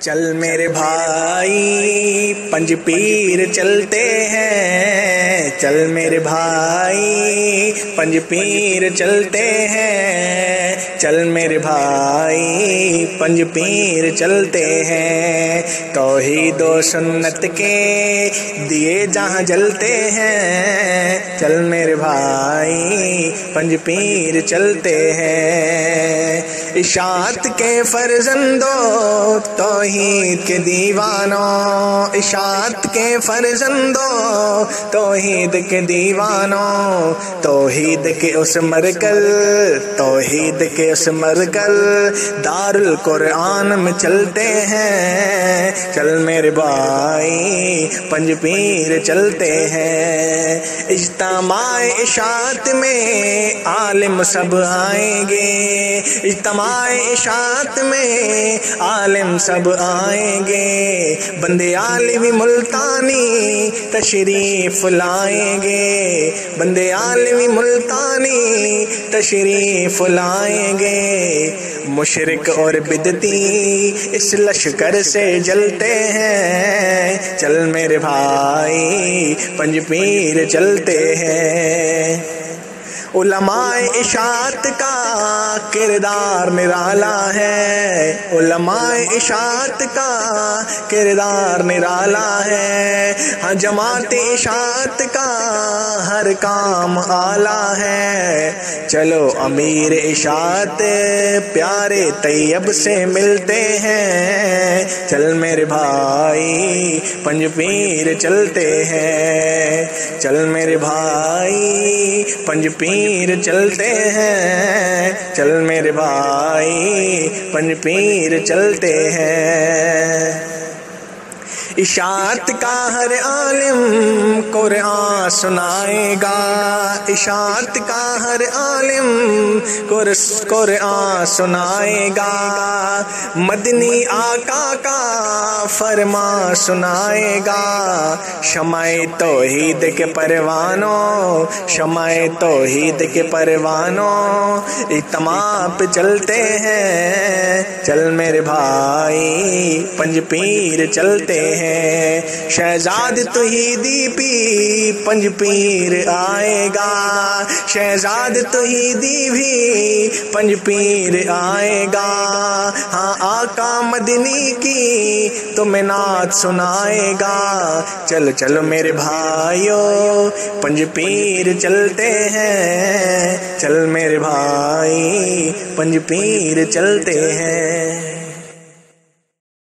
چل میرے بھائی، پنج پیر چلتے ہیں۔ چل میرے بھائی، پنج پیر چلتے ہیں۔ چل میرے بھائی، پنج پیر چلتے ہیں۔ توحید و سنت کے دیے جہاں جلتے ہیں۔ چل میرے بھائی، پنج پیر چلتے ہیں۔ اشاعت کے فرزندوں، توحید کے دیوانوں۔ اشاعت کے فرزندوں، توحید کے دیوانوں۔ توحید کے اس مرکل، توحید کے اس مرکل۔ دار القرآن میں چلتے ہیں۔ چل میرے بھائی، پنج پیر چلتے ہیں۔ اجتماع اشاعت میں عالم سب آئیں گے۔ اجتماع اشاعت میں عالم سب آئیں گے۔ بندے عالمی ملتانی تشریف لائیں گے۔ بندے عالمی ملتانی تشریف لائیں گے۔ مشرق اور بدتی اس لشکر سے جلتے ہیں۔ چل میرے بھائی، پنج پیر چلتے ہیں۔ علماء اشاعت کا کردار نرالا ہے۔ علماء اشاعت کا کردار نرالا ہے۔ ہاں جماعت اشاعت کا ہر کام آلہ ہے۔ چلو امیر اشاعت پیارے طیب سے ملتے ہیں۔ چل میرے بھائی پنج پیر چلتے ہیں۔ چل میرے بھائی پنج پیر چلتے ہیں۔ چل میرے بھائی پنج پیر چلتے ہیں۔ اشاعت کا ہر عالم قرآن سنائے گا۔ اشاعت کا ہر عالم قرآن سنائے گا۔ مدنی آقا کا فرما سنائے گا۔ شمع توحید کے پروانوں شمع توحید کے پروانوں اتمام پہ چلتے ہیں۔ چل میرے بھائی، پنج پیر چلتے ہیں شہزاد تو ہی دی پی پنج پیر آئے گا۔ شہزاد تو ہی دی بھی پنج پیر آئے گا۔ ہاں آقا مدنی کی تمہیں نعت سنائے گا۔ چل چلو میرے بھائیو، پنج پیر چلتے ہیں۔ چل میرے بھائی، پنج پیر چلتے ہیں۔